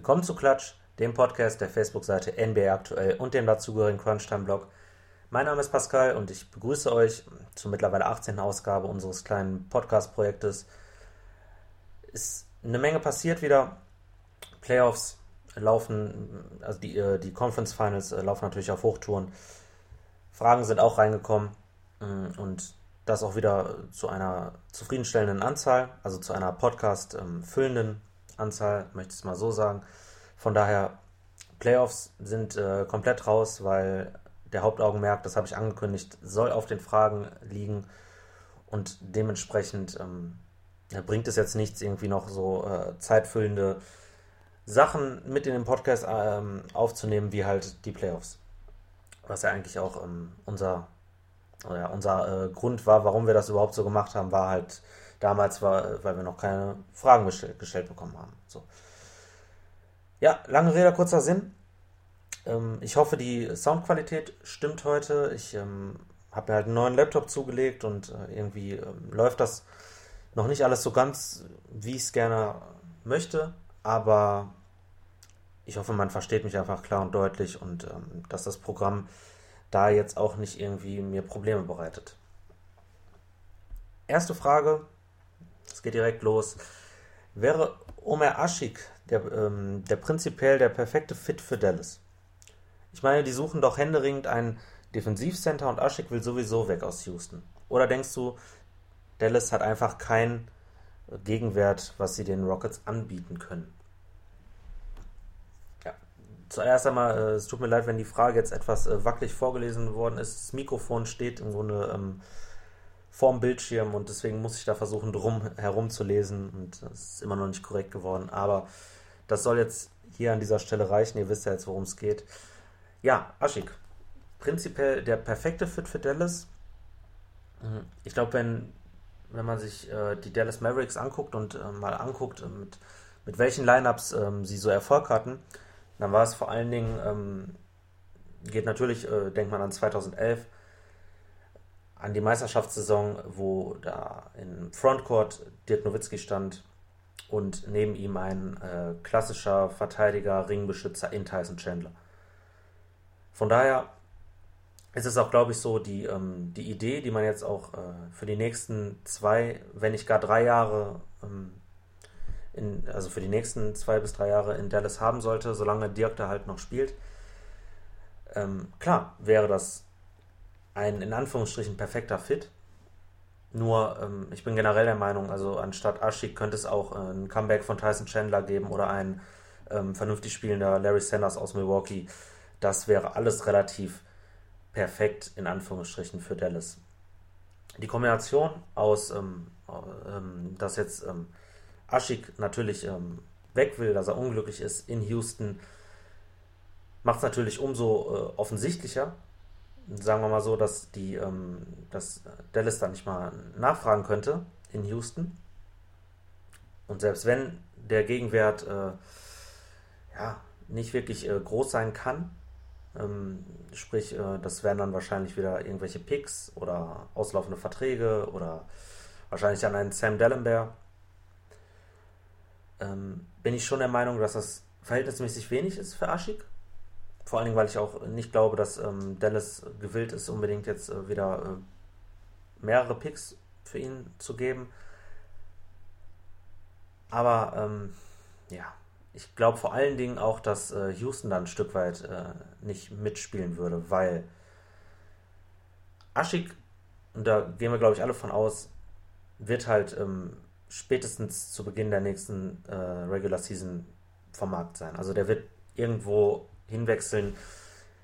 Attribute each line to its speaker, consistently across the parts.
Speaker 1: Willkommen zu Klatsch, dem Podcast der Facebook-Seite NBA aktuell und dem dazugehörigen Crunchtime-Blog. Mein Name ist Pascal und ich begrüße euch zur mittlerweile 18. Ausgabe unseres kleinen Podcast-Projektes. Ist eine Menge passiert wieder. Playoffs laufen, also die, äh, die Conference Finals äh, laufen natürlich auf Hochtouren. Fragen sind auch reingekommen mm, und das auch wieder zu einer zufriedenstellenden Anzahl, also zu einer Podcast ähm, Anzahl, möchte ich es mal so sagen. Von daher, Playoffs sind äh, komplett raus, weil der Hauptaugenmerk, das habe ich angekündigt, soll auf den Fragen liegen und dementsprechend ähm, bringt es jetzt nichts, irgendwie noch so äh, zeitfüllende Sachen mit in den Podcast ähm, aufzunehmen, wie halt die Playoffs. Was ja eigentlich auch ähm, unser, ja, unser äh, Grund war, warum wir das überhaupt so gemacht haben, war halt damals, war, weil wir noch keine Fragen gestellt, gestellt bekommen haben. So. Ja, lange Rede, kurzer Sinn. Ähm, ich hoffe, die Soundqualität stimmt heute. Ich ähm, habe mir halt einen neuen Laptop zugelegt und äh, irgendwie ähm, läuft das noch nicht alles so ganz, wie ich es gerne möchte. Aber ich hoffe, man versteht mich einfach klar und deutlich und ähm, dass das Programm da jetzt auch nicht irgendwie mir Probleme bereitet. Erste Frage, es geht direkt los. Wäre Omer Aschik der, ähm, der prinzipiell der perfekte Fit für Dallas? Ich meine, die suchen doch händeringend einen Defensivcenter und Aschik will sowieso weg aus Houston. Oder denkst du, Dallas hat einfach keinen Gegenwert, was sie den Rockets anbieten können? Ja, zuerst einmal, äh, es tut mir leid, wenn die Frage jetzt etwas äh, wackelig vorgelesen worden ist. Das Mikrofon steht im Grunde ähm, vorm Bildschirm und deswegen muss ich da versuchen, drum herum zu lesen und das ist immer noch nicht korrekt geworden. Aber das soll jetzt hier an dieser Stelle reichen. Ihr wisst ja jetzt, worum es geht. Ja, Aschik. Prinzipiell der perfekte Fit für Dallas. Mhm. Ich glaube, wenn, wenn man sich äh, die Dallas Mavericks anguckt und äh, mal anguckt, äh, mit, mit welchen Lineups ähm, sie so Erfolg hatten, dann war es vor allen Dingen, ähm, geht natürlich, äh, denkt man an 2011, an die Meisterschaftssaison, wo da im Frontcourt Dirk Nowitzki stand und neben ihm ein äh, klassischer Verteidiger, Ringbeschützer in Tyson Chandler. Von daher ist es auch, glaube ich, so die, ähm, die Idee, die man jetzt auch äh, für die nächsten zwei, wenn nicht gar drei Jahre, ähm, in, also für die nächsten zwei bis drei Jahre in Dallas haben sollte, solange Dirk da halt noch spielt. Ähm, klar, wäre das ein in Anführungsstrichen perfekter Fit. Nur, ähm, ich bin generell der Meinung, also anstatt Ashik könnte es auch äh, ein Comeback von Tyson Chandler geben oder ein ähm, vernünftig spielender Larry Sanders aus Milwaukee. Das wäre alles relativ perfekt in Anführungsstrichen für Dallas. Die Kombination aus, ähm, ähm, dass jetzt ähm, Ashik natürlich ähm, weg will, dass er unglücklich ist in Houston, macht es natürlich umso äh, offensichtlicher, sagen wir mal so, dass die, ähm, dass Dallas da nicht mal nachfragen könnte in Houston. Und selbst wenn der Gegenwert äh, ja, nicht wirklich äh, groß sein kann, ähm, sprich, äh, das wären dann wahrscheinlich wieder irgendwelche Picks oder auslaufende Verträge oder wahrscheinlich dann ein Sam Dallenberg, ähm, bin ich schon der Meinung, dass das verhältnismäßig wenig ist für Aschik. Vor allen Dingen, weil ich auch nicht glaube, dass ähm, Dallas gewillt ist, unbedingt jetzt äh, wieder äh, mehrere Picks für ihn zu geben. Aber ähm, ja, ich glaube vor allen Dingen auch, dass äh, Houston da ein Stück weit äh, nicht mitspielen würde, weil Aschik, und da gehen wir glaube ich alle von aus, wird halt ähm, spätestens zu Beginn der nächsten äh, Regular Season vom Markt sein. Also der wird irgendwo hinwechseln.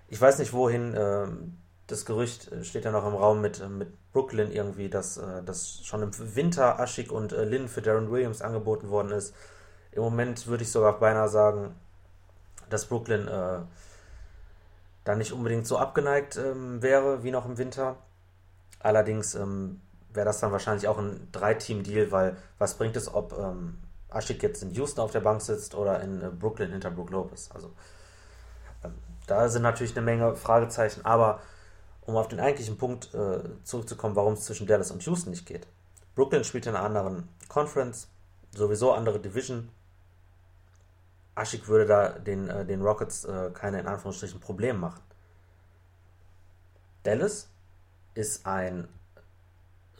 Speaker 1: Ich weiß nicht wohin. Ähm, das Gerücht steht ja noch im Raum mit, äh, mit Brooklyn irgendwie, dass, äh, dass schon im Winter Aschik und äh, Lynn für Darren Williams angeboten worden ist. Im Moment würde ich sogar beinahe sagen, dass Brooklyn äh, da nicht unbedingt so abgeneigt ähm, wäre wie noch im Winter. Allerdings ähm, wäre das dann wahrscheinlich auch ein Drei-Team-Deal, weil was bringt es, ob ähm, Aschik jetzt in Houston auf der Bank sitzt oder in äh, Brooklyn hinter Brook Lopez. Also da sind natürlich eine Menge Fragezeichen, aber um auf den eigentlichen Punkt äh, zurückzukommen, warum es zwischen Dallas und Houston nicht geht. Brooklyn spielt in einer anderen Conference, sowieso andere Division. Aschik würde da den, äh, den Rockets äh, keine in Anführungsstrichen Probleme machen. Dallas ist ein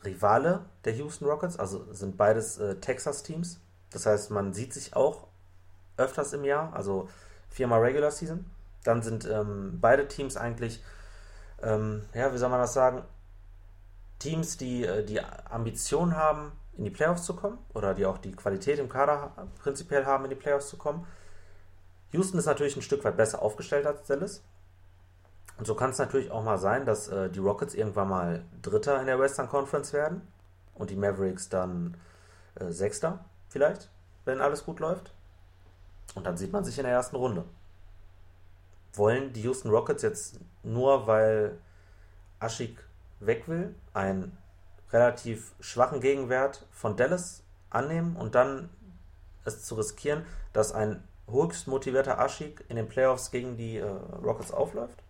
Speaker 1: Rivale der Houston Rockets, also sind beides äh, Texas-Teams. Das heißt, man sieht sich auch öfters im Jahr, also viermal Regular Season. Dann sind ähm, beide Teams eigentlich, ähm, ja, wie soll man das sagen, Teams, die äh, die Ambition haben, in die Playoffs zu kommen oder die auch die Qualität im Kader prinzipiell haben, in die Playoffs zu kommen. Houston ist natürlich ein Stück weit besser aufgestellt als Dallas. Und so kann es natürlich auch mal sein, dass äh, die Rockets irgendwann mal Dritter in der Western Conference werden und die Mavericks dann äh, Sechster vielleicht, wenn alles gut läuft. Und dann sieht man sich in der ersten Runde. Wollen die Houston Rockets jetzt nur, weil Aschik weg will, einen relativ schwachen Gegenwert von Dallas annehmen und dann es zu riskieren, dass ein höchst motivierter Aschik in den Playoffs gegen die äh, Rockets aufläuft?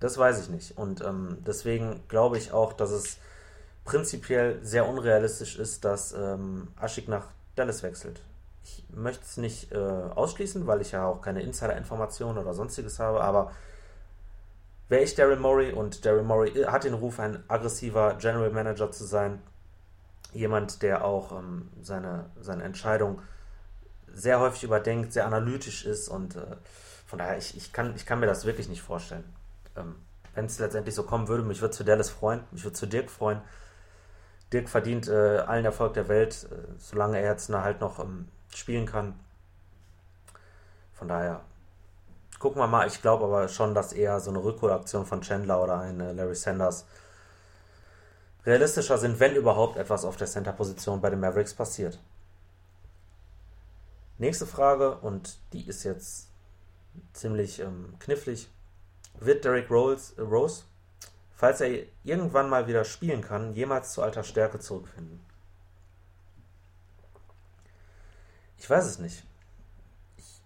Speaker 1: Das weiß ich nicht. Und ähm, deswegen glaube ich auch, dass es prinzipiell sehr unrealistisch ist, dass ähm, Aschik nach Dallas wechselt. Ich möchte es nicht äh, ausschließen, weil ich ja auch keine Insider-Informationen oder sonstiges habe, aber wäre ich Daryl Morey und Daryl Morey hat den Ruf, ein aggressiver General Manager zu sein, jemand, der auch ähm, seine, seine Entscheidung sehr häufig überdenkt, sehr analytisch ist und äh, von daher, ich, ich, kann, ich kann mir das wirklich nicht vorstellen. Ähm, Wenn es letztendlich so kommen würde, mich würde es für Dallas freuen, mich würde es für Dirk freuen. Dirk verdient äh, allen Erfolg der Welt, äh, solange er jetzt na, halt noch ähm, spielen kann. Von daher, gucken wir mal. Ich glaube aber schon, dass eher so eine Rückholaktion von Chandler oder eine Larry Sanders realistischer sind, wenn überhaupt etwas auf der Center-Position bei den Mavericks passiert. Nächste Frage, und die ist jetzt ziemlich ähm, knifflig. Wird Derrick Rose, äh, Rose, falls er irgendwann mal wieder spielen kann, jemals zu alter Stärke zurückfinden? Ich weiß es nicht. Ich,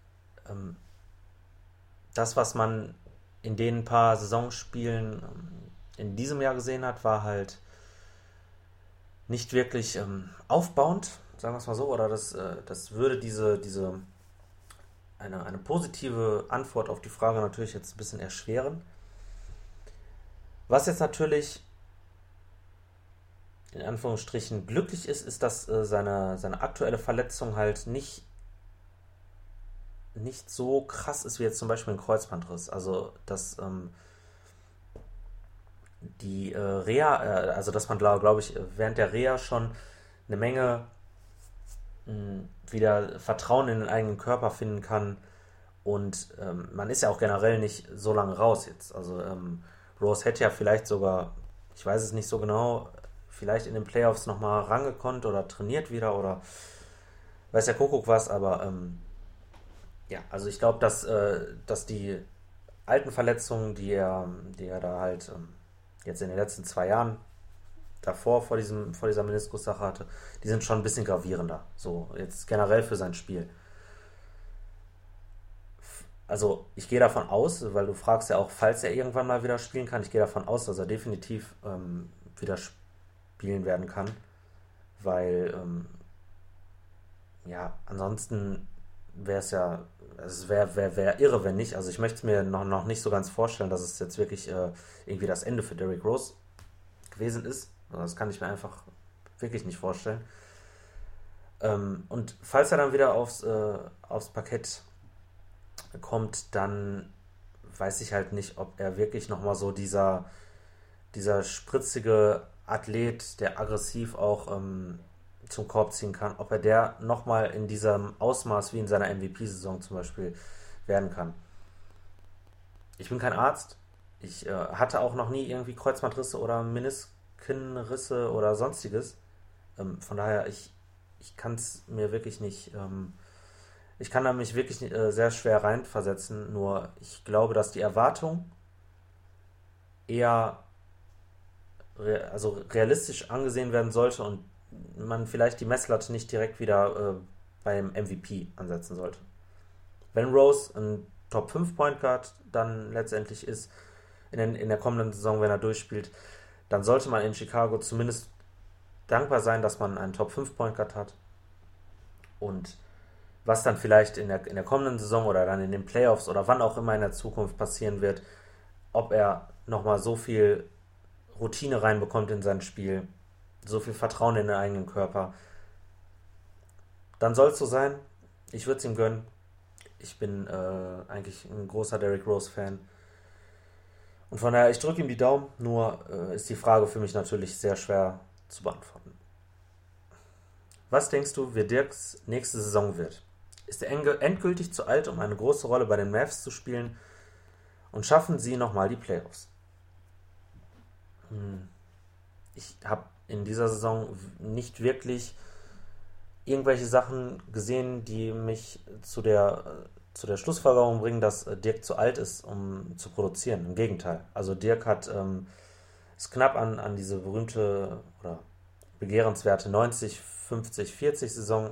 Speaker 1: ähm, das, was man in den paar Saisonspielen ähm, in diesem Jahr gesehen hat, war halt nicht wirklich ähm, aufbauend, sagen wir es mal so, oder das, äh, das würde diese, diese eine, eine positive Antwort auf die Frage natürlich jetzt ein bisschen erschweren. Was jetzt natürlich in Anführungsstrichen glücklich ist, ist, dass äh, seine, seine aktuelle Verletzung halt nicht nicht so krass ist wie jetzt zum Beispiel ein Kreuzbandriss. Also, dass ähm, die äh, Reha, äh, also dass man glaube glaub ich während der Reha schon eine Menge mh, hm, wieder Vertrauen in den eigenen Körper finden kann. Und ähm, man ist ja auch generell nicht so lange raus jetzt. Also ähm, Rose hätte ja vielleicht sogar, ich weiß es nicht so genau, vielleicht in den Playoffs nochmal rangekonnt oder trainiert wieder oder weiß ja Kuckuck was, aber ähm, ja, also ich glaube, dass, äh, dass die alten Verletzungen, die er, die er da halt ähm, jetzt in den letzten zwei Jahren davor vor, diesem, vor dieser Meniskus-Sache hatte, die sind schon ein bisschen gravierender. So, jetzt generell für sein Spiel. Also ich gehe davon aus, weil du fragst ja auch, falls er irgendwann mal wieder spielen kann, ich gehe davon aus, dass er definitiv ähm, wieder spielen werden kann, weil ähm, ja, ansonsten wäre es ja es wäre wär, wär irre, wenn nicht. Also ich möchte mir noch, noch nicht so ganz vorstellen, dass es jetzt wirklich äh, irgendwie das Ende für Derrick Rose gewesen ist. Das kann ich mir einfach wirklich nicht vorstellen. Ähm, und falls er dann wieder aufs, äh, aufs Parkett kommt, dann weiß ich halt nicht, ob er wirklich nochmal so dieser, dieser spritzige Athlet, der aggressiv auch ähm, zum Korb ziehen kann, ob er der nochmal in diesem Ausmaß wie in seiner MVP-Saison zum Beispiel werden kann. Ich bin kein Arzt. Ich äh, hatte auch noch nie irgendwie Kreuzbandrisse oder Meniskenrisse oder sonstiges. Ähm, von daher, ich, ich kann es mir wirklich nicht. Ähm, ich kann da mich wirklich äh, sehr schwer reinversetzen. Nur ich glaube, dass die Erwartung eher also realistisch angesehen werden sollte und man vielleicht die Messlatte nicht direkt wieder äh, beim MVP ansetzen sollte. Wenn Rose ein Top 5 Point Guard dann letztendlich ist, in, den, in der kommenden Saison, wenn er durchspielt, dann sollte man in Chicago zumindest dankbar sein, dass man einen Top 5 Point Guard hat. Und was dann vielleicht in der, in der kommenden Saison oder dann in den Playoffs oder wann auch immer in der Zukunft passieren wird, ob er nochmal so viel Routine reinbekommt in sein Spiel, so viel Vertrauen in den eigenen Körper, dann soll es so sein. Ich würde es ihm gönnen. Ich bin äh, eigentlich ein großer Derrick Rose-Fan. Und von daher, ich drücke ihm die Daumen, nur äh, ist die Frage für mich natürlich sehr schwer zu beantworten. Was denkst du, wie Dirks nächste Saison wird? Ist er endgültig zu alt, um eine große Rolle bei den Mavs zu spielen? Und schaffen sie nochmal die Playoffs? Hm. Ich habe in dieser Saison nicht wirklich irgendwelche Sachen gesehen, die mich zu der, zu der Schlussfolgerung bringen, dass Dirk zu alt ist, um zu produzieren. Im Gegenteil. Also Dirk hat ähm, ist knapp an, an diese berühmte oder begehrenswerte 90, 50, 40 Saison äh,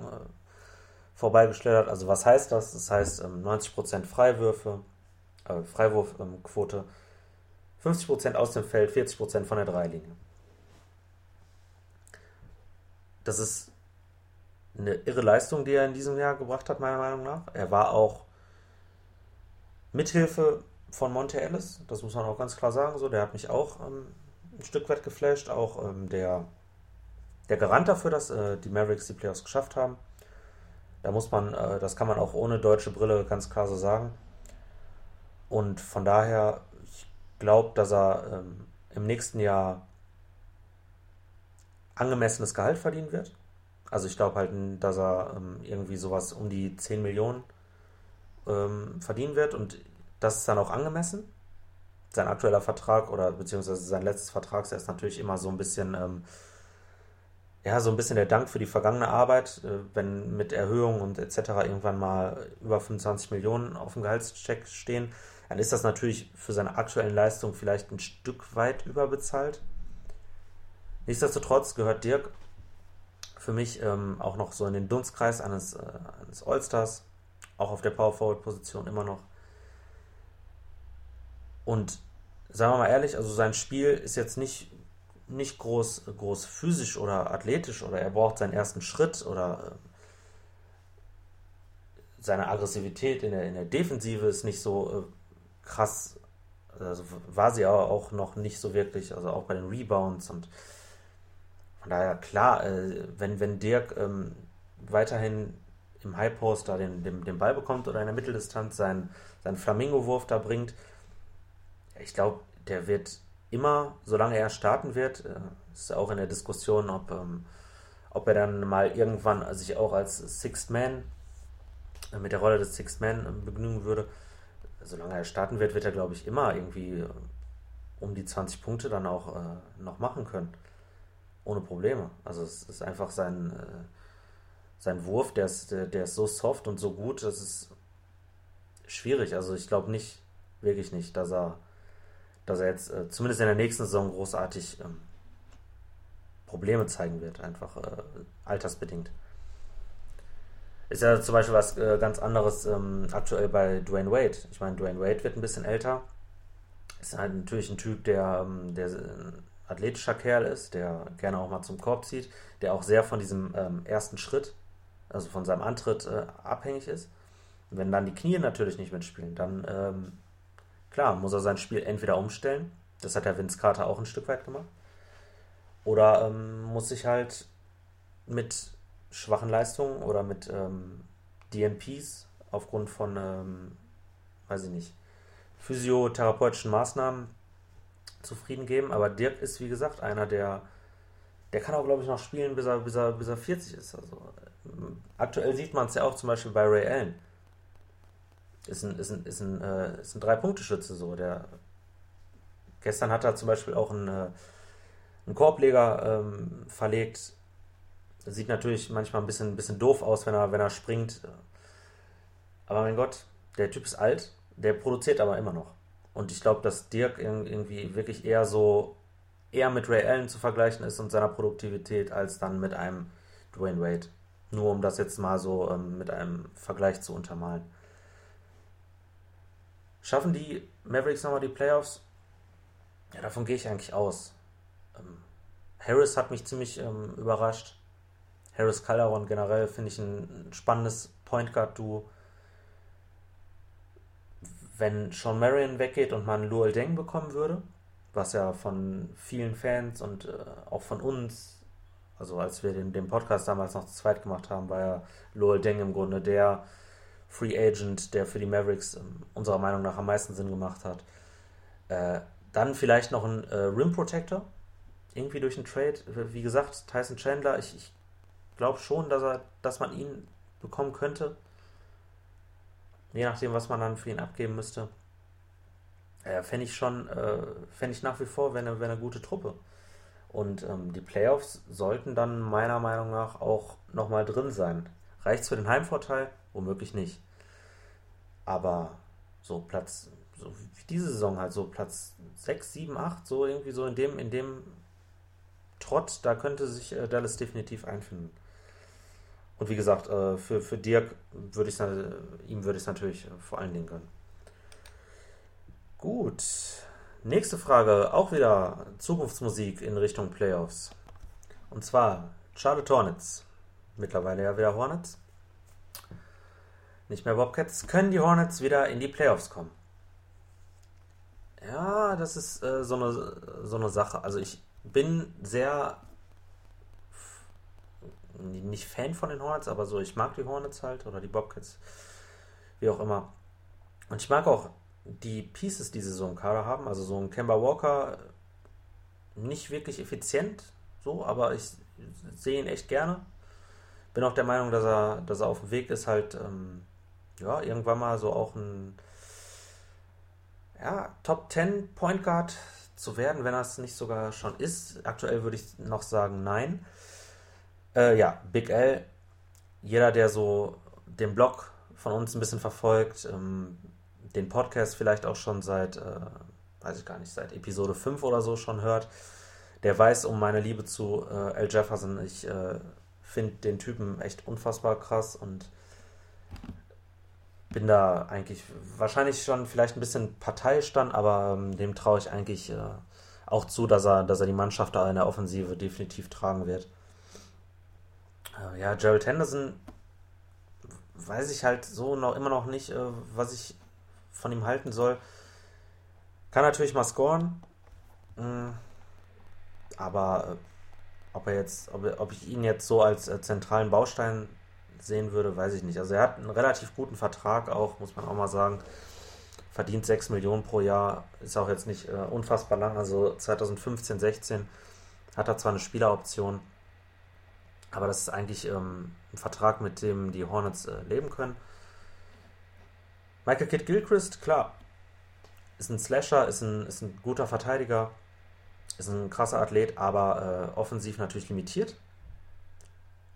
Speaker 1: vorbeigeschleudert. Also was heißt das? Das heißt ähm, 90% Freiwürfe, äh, Freiwurfquote, 50% aus dem Feld, 40% von der Dreilinie. Das ist eine irre Leistung, die er in diesem Jahr gebracht hat, meiner Meinung nach. Er war auch mithilfe von Monte Ellis, das muss man auch ganz klar sagen. So, der hat mich auch ähm, ein Stück weit geflasht, auch ähm, der, der Garant dafür, dass äh, die Mavericks die Playoffs geschafft haben. Da muss man, äh, das kann man auch ohne deutsche Brille ganz klar so sagen. Und von daher, ich glaube, dass er ähm, im nächsten Jahr angemessenes Gehalt verdienen wird. Also ich glaube halt, dass er ähm, irgendwie sowas um die 10 Millionen ähm, verdienen wird und das ist dann auch angemessen. Sein aktueller Vertrag oder beziehungsweise sein letztes Vertrag ist natürlich immer so ein bisschen, ähm, ja, so ein bisschen der Dank für die vergangene Arbeit, äh, wenn mit Erhöhungen und etc. irgendwann mal über 25 Millionen auf dem Gehaltscheck stehen, dann ist das natürlich für seine aktuellen Leistungen vielleicht ein Stück weit überbezahlt. Nichtsdestotrotz gehört Dirk für mich ähm, auch noch so in den Dunstkreis eines, äh, eines All-Stars, auch auf der Power-Forward-Position immer noch. Und sagen wir mal ehrlich, also sein Spiel ist jetzt nicht, nicht groß, groß physisch oder athletisch oder er braucht seinen ersten Schritt oder äh, seine Aggressivität in der, in der Defensive ist nicht so äh, krass, also war sie aber auch noch nicht so wirklich, also auch bei den Rebounds und von daher, klar, äh, wenn, wenn Dirk ähm, weiterhin im High Post da den, den, den Ball bekommt oder in der Mitteldistanz seinen, seinen Flamingo-Wurf da bringt, ich glaube, der wird immer, solange er starten wird, äh, ist auch in der Diskussion, ob, ähm, ob er dann mal irgendwann sich auch als Sixth Man äh, mit der Rolle des Sixth Man äh, begnügen würde. Solange er starten wird, wird er, glaube ich, immer irgendwie äh, um die 20 Punkte dann auch äh, noch machen können ohne Probleme. Also es ist einfach sein, äh, sein Wurf, der ist, der, ist so soft und so gut, das ist schwierig. Also ich glaube nicht, wirklich nicht, dass er, dass er jetzt äh, zumindest in der nächsten Saison großartig ähm, Probleme zeigen wird, einfach äh, altersbedingt. Ist ja zum Beispiel was äh, ganz anderes ähm, aktuell bei Dwayne Wade. Ich meine, Dwayne Wade wird ein bisschen älter. Ist halt natürlich ein Typ, der, ähm, der athletischer Kerl ist, der gerne auch mal zum Korb zieht, der auch sehr von diesem ähm, ersten Schritt, also von seinem Antritt äh, abhängig ist. Und wenn dann die Knie natürlich nicht mitspielen, dann ähm, klar muss er sein Spiel entweder umstellen, das hat der Vince Carter auch ein Stück weit gemacht, oder ähm, muss sich halt mit schwachen Leistungen oder mit ähm, DNPs aufgrund von, ähm, weiß ich nicht, physiotherapeutischen Maßnahmen zufrieden geben. Aber Dirk ist, wie gesagt, einer, der, der kann auch, glaube ich, noch spielen, bis er, bis er, bis er 40 ist. Also, aktuell sieht man es ja auch zum Beispiel bei Ray Allen. Ist ein, ist ein, ist ein, äh, ist ein Drei-Punkte-Schütze so. Der, gestern hat er zum Beispiel auch einen, äh, einen Korbleger ähm, verlegt. Sieht natürlich manchmal ein bisschen, ein bisschen doof aus, wenn er, wenn er springt. Aber mein Gott, der Typ ist alt, der produziert aber immer noch. Und ich glaube, dass Dirk irgendwie wirklich eher so eher mit Ray Allen zu vergleichen ist und seiner Produktivität als dann mit einem Dwayne Wade. Nur um das jetzt mal so ähm, mit einem Vergleich zu untermalen. Schaffen die Mavericks nochmal die Playoffs? Ja, davon gehe ich eigentlich aus. Ähm, Harris hat mich ziemlich ähm, überrascht. Harris Calderon generell finde ich ein spannendes Point Guard Duo. Wenn Sean Marion weggeht und man Luol Deng bekommen würde, was ja von vielen Fans und äh, auch von uns, also als wir den, den Podcast damals noch zu zweit gemacht haben, war ja Luol Deng im Grunde der Free Agent, der für die Mavericks äh, unserer Meinung nach am meisten Sinn gemacht hat. Äh, dann vielleicht noch ein äh, Rim Protector, irgendwie durch einen Trade. Wie gesagt, Tyson Chandler, ich, ich glaube schon, dass, er, dass man ihn bekommen könnte. Je nachdem, was man dann für ihn abgeben müsste. Äh, Fände ich schon, äh, fände ich nach wie vor wäre eine, eine gute Truppe. Und ähm, die Playoffs sollten dann meiner Meinung nach auch nochmal drin sein. Reicht es für den Heimvorteil? Womöglich nicht. Aber so Platz, so wie diese Saison halt, so Platz 6, 7, 8, so irgendwie so in dem, in dem Trott, da könnte sich äh, Dallas definitiv einfinden. Und wie gesagt, äh, für, für Dirk würde ich äh, ihm würde ich es natürlich äh, vor allen Dingen gönnen. Gut. Nächste Frage, auch wieder Zukunftsmusik in Richtung Playoffs. Und zwar Charlotte Hornets. Mittlerweile ja wieder Hornets. Nicht mehr Bobcats. Können die Hornets wieder in die Playoffs kommen? Ja, das ist äh, so, eine, so eine Sache. Also ich bin sehr nicht Fan von den Hornets, aber so, ich mag die Hornets halt oder die Bobcats, wie auch immer. Und ich mag auch die Pieces, die sie so im Kader haben. Also so ein Kemba Walker, nicht wirklich effizient, so, aber ich sehe ihn echt gerne. Bin auch der Meinung, dass er, dass er auf dem Weg ist, halt, ähm, ja, irgendwann mal so auch ein ja, Top 10 Point Guard zu werden, wenn er es nicht sogar schon ist. Aktuell würde ich noch sagen, nein. Äh, ja, Big L. Jeder, der so den Blog von uns ein bisschen verfolgt, ähm, den Podcast vielleicht auch schon seit, äh, weiß ich gar nicht, seit Episode 5 oder so schon hört, der weiß um meine Liebe zu äh, Al Jefferson. Ich äh, finde den Typen echt unfassbar krass und bin da eigentlich wahrscheinlich schon vielleicht ein bisschen parteiisch dann, aber ähm, dem traue ich eigentlich äh, auch zu, dass er, dass er die Mannschaft da in der Offensive definitiv tragen wird. Äh, ja, Gerald Henderson weiß ich halt so noch immer noch nicht, äh, was ich von ihm halten soll. Kann natürlich mal scoren, mh, aber äh, ob er jetzt, ob, ich ihn jetzt so als äh, zentralen Baustein sehen würde, weiß ich nicht. Also er hat einen relativ guten Vertrag auch, muss man auch mal sagen. Verdient 6 Millionen pro Jahr, ist auch jetzt nicht unfassbar lang. Also 2015, 16 hat er zwar eine Spieleroption, aber das ist eigentlich ähm, ein Vertrag, mit dem die Hornets äh, leben können. Michael Kidd Gilchrist, klar, ist ein Slasher, ist ein, ist ein guter Verteidiger, ist ein krasser Athlet, aber äh, offensiv natürlich limitiert.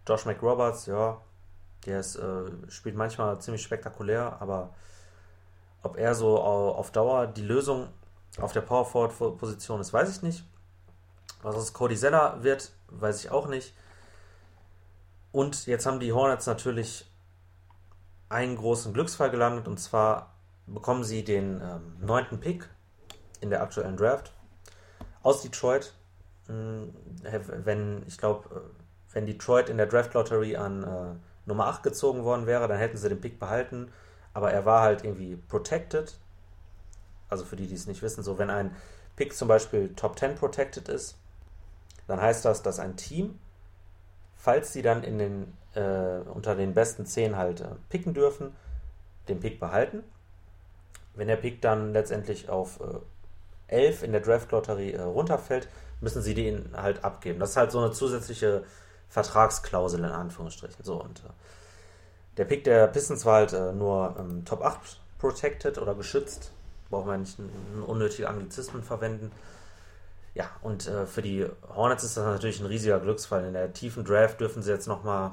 Speaker 1: Josh McRoberts, ja, der ist, äh, spielt manchmal ziemlich spektakulär, aber ob er so auf Dauer die Lösung auf der Power Forward Position ist, weiß ich nicht. Was aus Cody Zeller wird, weiß ich auch nicht. Und jetzt haben die Hornets natürlich einen großen Glücksfall gelandet und zwar bekommen sie den ähm, neunten Pick in der aktuellen Draft aus Detroit. Hm, wenn, ich glaube, äh, wenn Detroit in der Draft Lottery an äh, Nummer 8 gezogen worden wäre, dann hätten sie den Pick behalten. Aber er war halt irgendwie protected. Also für die, die es nicht wissen, so wenn ein Pick zum Beispiel Top 10 protected ist, dann heißt das, dass ein Team, falls sie dann in den, äh, unter den besten 10 halt äh, picken dürfen, den Pick behalten. Wenn der Pick dann letztendlich auf äh, 11 in der Draft-Lotterie äh, runterfällt, müssen sie den halt abgeben. Das ist halt so eine zusätzliche Vertragsklausel in Anführungsstrichen. So, und äh, der Pick der Pistons war halt äh, nur ähm, Top 8 protected oder geschützt. Brauchen wir nicht einen unnötigen Anglizismen verwenden. Ja, und äh, für die Hornets ist das natürlich ein riesiger Glücksfall. In der tiefen Draft dürfen sie jetzt nochmal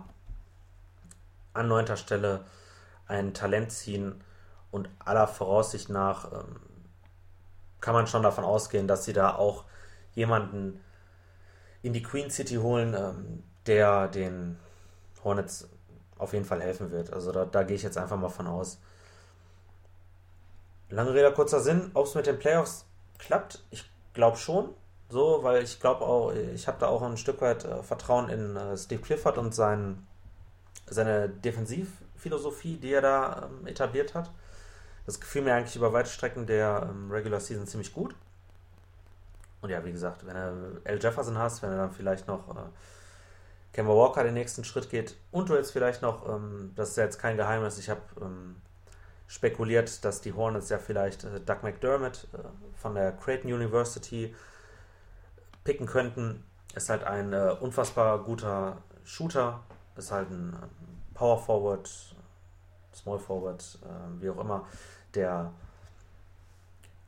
Speaker 1: an neunter Stelle ein Talent ziehen und aller Voraussicht nach ähm, kann man schon davon ausgehen, dass sie da auch jemanden in die Queen City holen, ähm, der den Hornets auf jeden Fall helfen wird. Also da, da gehe ich jetzt einfach mal von aus. Lange Rede, kurzer Sinn, ob es mit den Playoffs klappt, ich glaube schon. So, weil ich glaube auch, ich habe da auch ein Stück weit äh, Vertrauen in äh, Steve Clifford und sein, seine Defensiv Spielphilosophie, die er da ähm, etabliert hat. Das gefiel mir eigentlich über weite Strecken der ähm, Regular Season ziemlich gut. Und ja, wie gesagt, wenn du L. Jefferson hast, wenn er dann vielleicht noch äh, Kemba Walker den nächsten Schritt geht und du jetzt vielleicht noch, ähm, das ist ja jetzt kein Geheimnis, ich habe ähm, spekuliert, dass die Hornets ja vielleicht äh, Doug McDermott äh, von der Creighton University picken könnten. Ist halt ein äh, unfassbar guter Shooter, ist halt ein ähm, Power Forward, Small Forward, äh, wie auch immer, der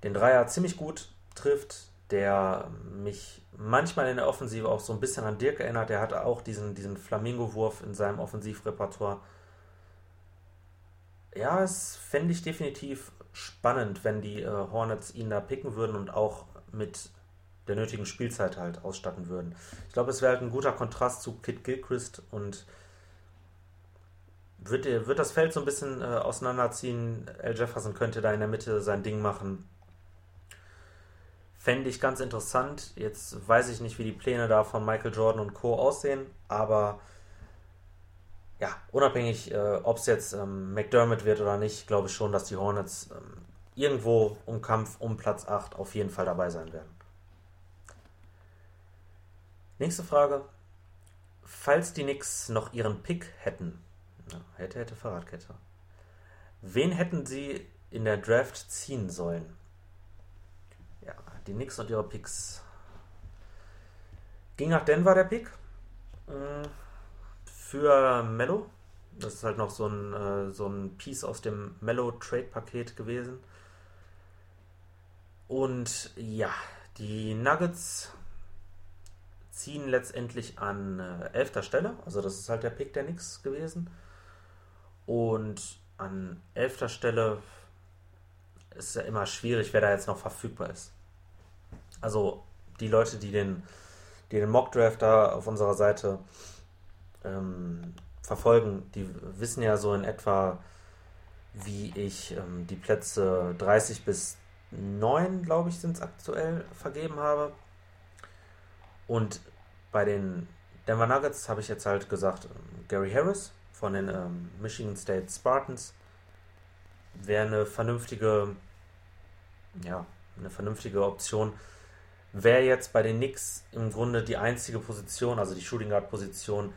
Speaker 1: den Dreier ziemlich gut trifft, der mich manchmal in der Offensive auch so ein bisschen an Dirk erinnert. Der hatte auch diesen, diesen Flamingo-Wurf in seinem Offensivrepertoire. Ja, es fände ich definitiv spannend, wenn die äh, Hornets ihn da picken würden und auch mit der nötigen Spielzeit halt ausstatten würden. Ich glaube, es wäre halt ein guter Kontrast zu Kit Gilchrist und wird, wird das Feld so ein bisschen äh, auseinanderziehen. Al Jefferson könnte da in der Mitte sein Ding machen. Fände ich ganz interessant. Jetzt weiß ich nicht, wie die Pläne da von Michael Jordan und Co. aussehen, aber ja, unabhängig, äh, ob es jetzt ähm, McDermott wird oder nicht, glaube ich schon, dass die Hornets ähm, irgendwo im Kampf um Platz 8 auf jeden Fall dabei sein werden. Nächste Frage. Falls die Knicks noch ihren Pick hätten, ja, hätte, hätte Fahrradkette, wen hätten sie in der Draft ziehen sollen? die Knicks und ihre Picks. Ging nach Denver der Pick. Mm, für Mello. Das ist halt noch so ein, äh, so ein Piece aus dem Mello-Trade-Paket gewesen. Und ja, die Nuggets ziehen letztendlich an äh, elfter Stelle. Also das ist halt der Pick der Knicks gewesen. Und an elfter Stelle ist ja immer schwierig, wer da jetzt noch verfügbar ist also die Leute, die den, die den Mockdraft da auf unserer Seite ähm, verfolgen, die wissen ja so in etwa, wie ich ähm, die Plätze 30 bis 9, glaube ich, sind es aktuell vergeben habe. Und bei den Denver Nuggets habe ich jetzt halt gesagt, ähm, Gary Harris von den ähm, Michigan State Spartans wäre eine vernünftige, ja, eine vernünftige Option wäre jetzt bei den Knicks im Grunde die einzige Position, also die Shooting Guard Position,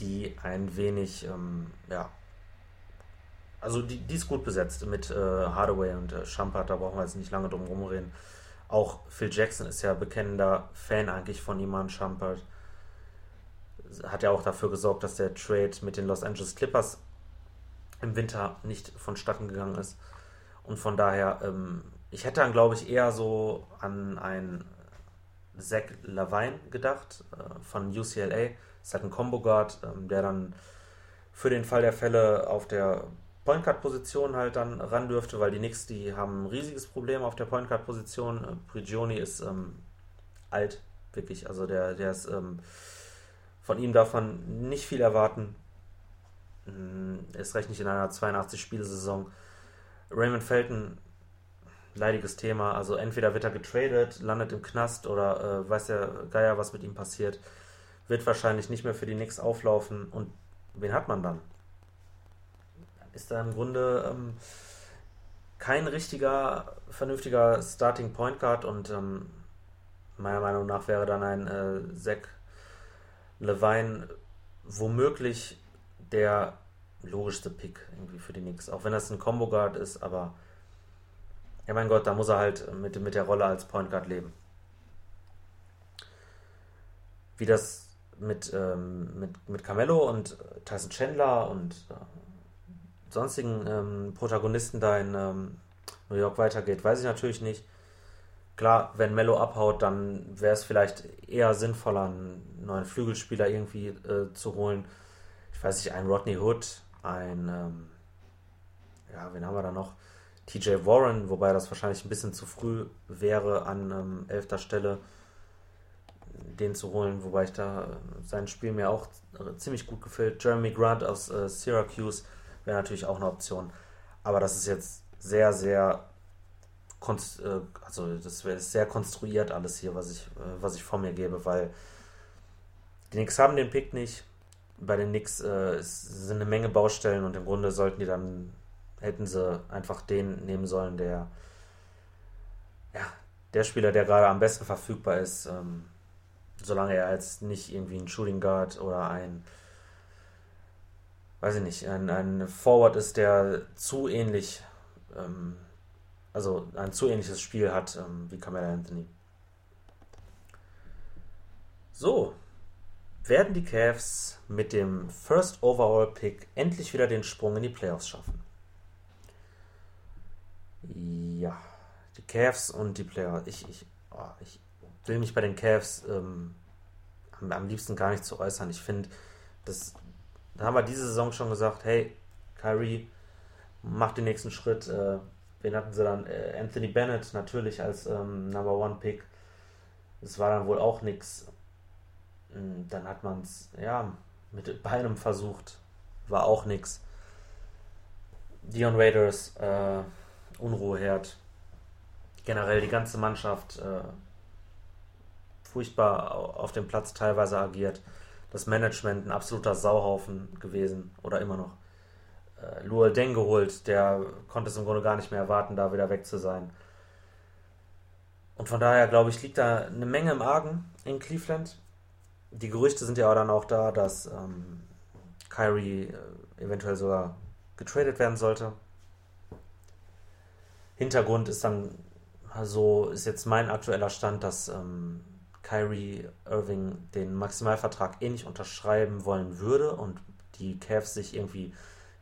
Speaker 1: die ein wenig, ähm, ja, also die, die, ist gut besetzt mit äh, Hardaway und äh, Champard, da brauchen wir jetzt nicht lange drum rumreden. Auch Phil Jackson ist ja bekennender Fan eigentlich von Iman Champard. Hat ja auch dafür gesorgt, dass der Trade mit den Los Angeles Clippers im Winter nicht vonstatten gegangen ist. Und von daher, ähm, ich hätte dann, glaube ich, eher so an ein Zach Lavine gedacht äh, von UCLA. Ist halt ein Combo Guard, ähm, der dann für den Fall der Fälle auf der Point Guard Position halt dann ran dürfte, weil die Knicks, die haben ein riesiges Problem auf der Point Guard Position. Äh, Prigioni ist ähm, alt, wirklich. Also der, der ist ähm, von ihm darf man nicht viel erwarten. Mm, ist recht nicht in einer 82 Spielsaison. Raymond Felton leidiges Thema. Also entweder wird er getradet, landet im Knast oder äh, weiß der Geier, was mit ihm passiert. Wird wahrscheinlich nicht mehr für die Knicks auflaufen. Und wen hat man dann? Ist da im Grunde ähm, kein richtiger, vernünftiger Starting Point Guard und ähm, meiner Meinung nach wäre dann ein äh, Zach Levine womöglich der logischste Pick irgendwie für die Knicks. Auch wenn das ein Combo Guard ist, aber ja, mein Gott, da muss er halt mit, mit der Rolle als Point Guard leben. Wie das mit, ähm, mit, mit Carmelo und Tyson Chandler und äh, sonstigen ähm, Protagonisten da in ähm, New York weitergeht, weiß ich natürlich nicht. Klar, wenn Mello abhaut, dann wäre es vielleicht eher sinnvoller, einen neuen Flügelspieler irgendwie äh, zu holen. Ich weiß nicht, ein Rodney Hood, ein, ähm, ja, wen haben wir da noch? TJ Warren, wobei das wahrscheinlich ein bisschen zu früh wäre, an ähm, elfter Stelle den zu holen, wobei ich da äh, sein Spiel mir auch ziemlich gut gefällt. Jeremy Grant aus äh, Syracuse wäre natürlich auch eine Option. Aber das ist jetzt sehr, sehr äh, also das wäre sehr konstruiert alles hier, was ich, äh, was ich vor mir gebe, weil die Knicks haben den Pick nicht. bei den Knicks äh, sind eine Menge Baustellen und im Grunde sollten die dann, hätten sie einfach den nehmen sollen, der, ja, der Spieler, der gerade am besten verfügbar ist, ähm, solange er jetzt nicht irgendwie ein Shooting Guard oder ein, weiß ich nicht, ein, ein Forward ist, der zu ähnlich, ähm, also ein zu ähnliches Spiel hat ähm, wie Camilla Anthony. So, werden die Cavs mit dem First Overall Pick endlich wieder den Sprung in die Playoffs schaffen? Ja, die Cavs und die Playoffs. Ich, ich, oh, ich will mich bei den Cavs ähm, am, am, liebsten gar nicht zu äußern. Ich finde, das da haben wir diese Saison schon gesagt, hey, Kyrie, mach den nächsten Schritt. Äh, wen hatten sie dann? Äh, Anthony Bennett natürlich als ähm, Number One Pick. Das war dann wohl auch nichts. Hm, dann hat man es, ja, mit beidem versucht. War auch nichts. Dion Raiders, äh, Unruheherd. Generell die ganze Mannschaft äh, furchtbar auf dem Platz teilweise agiert. Das Management ein absoluter Sauhaufen gewesen oder immer noch. Äh, Luol Deng geholt, der konnte es im Grunde gar nicht mehr erwarten, da wieder weg zu sein. Und von daher, glaube ich, liegt da eine Menge im Argen in Cleveland die Gerüchte sind ja dann auch da, dass ähm, Kyrie äh, eventuell sogar getradet werden sollte. Hintergrund ist dann so, ist jetzt mein aktueller Stand, dass ähm, Kyrie Irving den Maximalvertrag eh nicht unterschreiben wollen würde und die Cavs sich irgendwie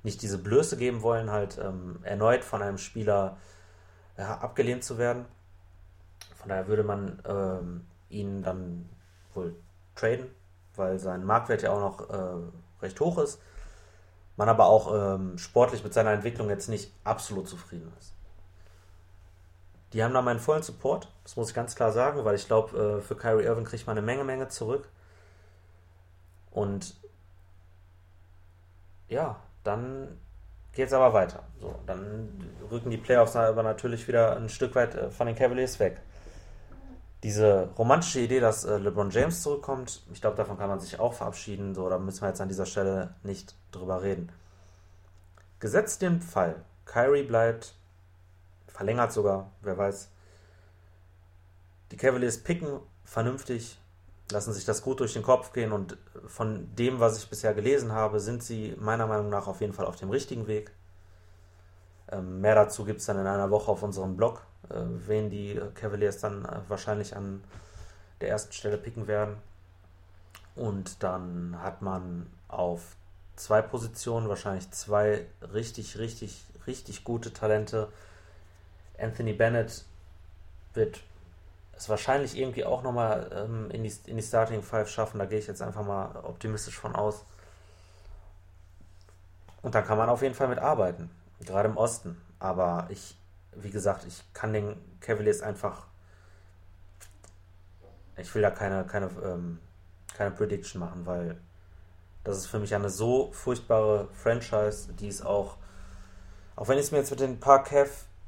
Speaker 1: nicht diese Blöße geben wollen, halt ähm, erneut von einem Spieler ja, abgelehnt zu werden. Von daher würde man ähm, ihn dann wohl traden, weil sein Marktwert ja auch noch äh, recht hoch ist. Man aber auch ähm, sportlich mit seiner Entwicklung jetzt nicht absolut zufrieden ist. Die haben da meinen vollen Support, das muss ich ganz klar sagen, weil ich glaube, äh, für Kyrie Irving kriegt man eine Menge, Menge zurück. Und ja, dann geht es aber weiter. So, dann rücken die Playoffs aber natürlich wieder ein Stück weit äh, von den Cavaliers weg diese romantische Idee, dass äh, LeBron James zurückkommt, ich glaube, davon kann man sich auch verabschieden. So, da müssen wir jetzt an dieser Stelle nicht drüber reden. Gesetzt den Fall, Kyrie bleibt, verlängert sogar, wer weiß. Die Cavaliers picken vernünftig, lassen sich das gut durch den Kopf gehen und von dem, was ich bisher gelesen habe, sind sie meiner Meinung nach auf jeden Fall auf dem richtigen Weg. Ähm, mehr dazu gibt es dann in einer Woche auf unserem Blog äh, wen die Cavaliers dann äh, wahrscheinlich an der ersten Stelle picken werden. Und dann hat man auf zwei Positionen wahrscheinlich zwei richtig, richtig, richtig gute Talente. Anthony Bennett wird es wahrscheinlich irgendwie auch nochmal ähm, in, die, in die Starting Five schaffen. Da gehe ich jetzt einfach mal optimistisch von aus. Und da kann man auf jeden Fall mit arbeiten, gerade im Osten. Aber ich wie gesagt, ich kann den Cavaliers einfach. Ich will da keine, keine, ähm, keine Prediction machen, weil das ist für mich eine so furchtbare Franchise, die ist auch, auch wenn ich es mir jetzt mit den paar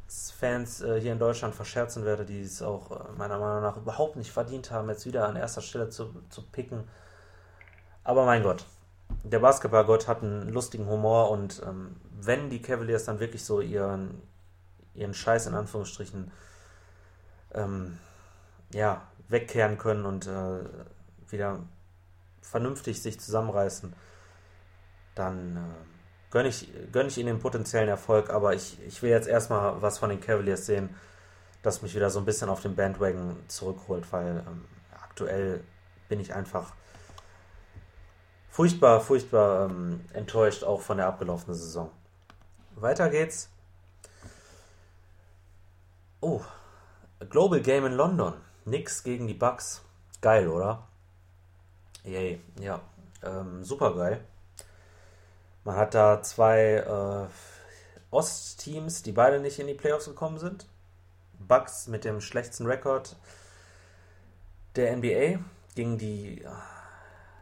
Speaker 1: Cavs-Fans äh, hier in Deutschland verscherzen werde, die es auch äh, meiner Meinung nach überhaupt nicht verdient haben, jetzt wieder an erster Stelle zu, zu picken. Aber mein Gott, der Basketballgott hat einen lustigen Humor und ähm, wenn die Cavaliers dann wirklich so ihren, ihren Scheiß in Anführungsstrichen ähm, ja, wegkehren können und äh, wieder vernünftig sich zusammenreißen, dann äh, gönne ich, gönn ich ihnen den potenziellen Erfolg, aber ich, ich will jetzt erstmal was von den Cavaliers sehen, das mich wieder so ein bisschen auf den Bandwagon zurückholt, weil ähm, aktuell bin ich einfach furchtbar, furchtbar ähm, enttäuscht auch von der abgelaufenen Saison. Weiter geht's Oh, Global Game in London. Nix gegen die Bucks. Geil, oder? Yay, ja. Ähm, super geil. Man hat da zwei äh, Ostteams, die beide nicht in die Playoffs gekommen sind. Bucks mit dem schlechtesten Rekord der NBA gegen die äh,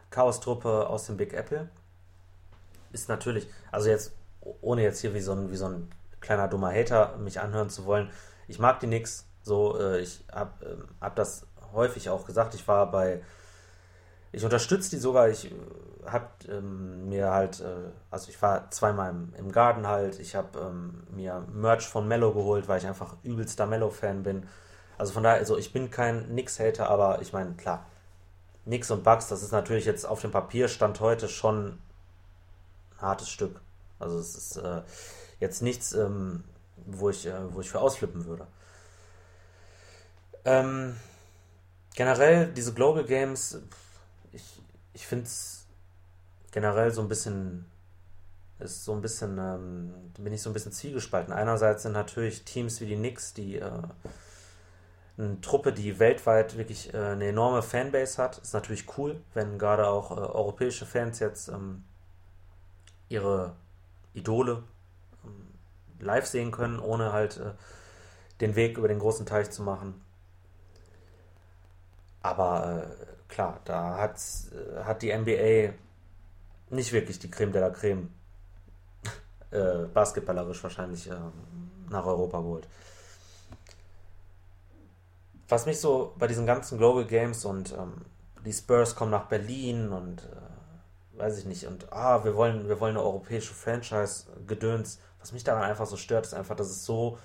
Speaker 1: Chaos-Truppe aus dem Big Apple. Ist natürlich, also jetzt, ohne jetzt hier wie so ein, wie so ein kleiner dummer Hater mich anhören zu wollen, ich mag die Knicks. So, äh, ich habe äh, hab das häufig auch gesagt. Ich war bei ich unterstütze die sogar. Ich äh, habe ähm, mir halt, äh, also ich war zweimal im, im Garden halt. Ich habe ähm, mir Merch von Mellow geholt, weil ich einfach übelster Mellow-Fan bin. Also von daher, also ich bin kein Nix-Hater, aber ich meine, klar, Nix und Bugs, das ist natürlich jetzt auf dem Papier Stand heute schon ein hartes Stück. Also es ist äh, jetzt nichts, ähm, wo, ich, äh, wo ich für ausflippen würde. Ähm, generell, diese Global Games, ich, ich finde es generell so ein bisschen, ist so ein bisschen, ähm, bin ich so ein bisschen zwiegespalten. Einerseits sind natürlich Teams wie die Knicks, die äh, eine Truppe, die weltweit wirklich äh, eine enorme Fanbase hat. Ist natürlich cool, wenn gerade auch äh, europäische Fans jetzt ähm, ihre Idole ähm, live sehen können, ohne halt äh, den Weg über den großen Teich zu machen. Aber äh, klar, da hat, äh, hat die NBA nicht wirklich die Creme de la Creme äh, basketballerisch wahrscheinlich ähm, nach Europa geholt was mich so bei diesen ganzen Global Games und ähm, die Spurs kommen nach Berlin und äh, weiß ich nicht und ah, wir wollen, wir wollen eine europäische Franchise gedöns. Was mich daran einfach so stört, ist einfach, dass es so,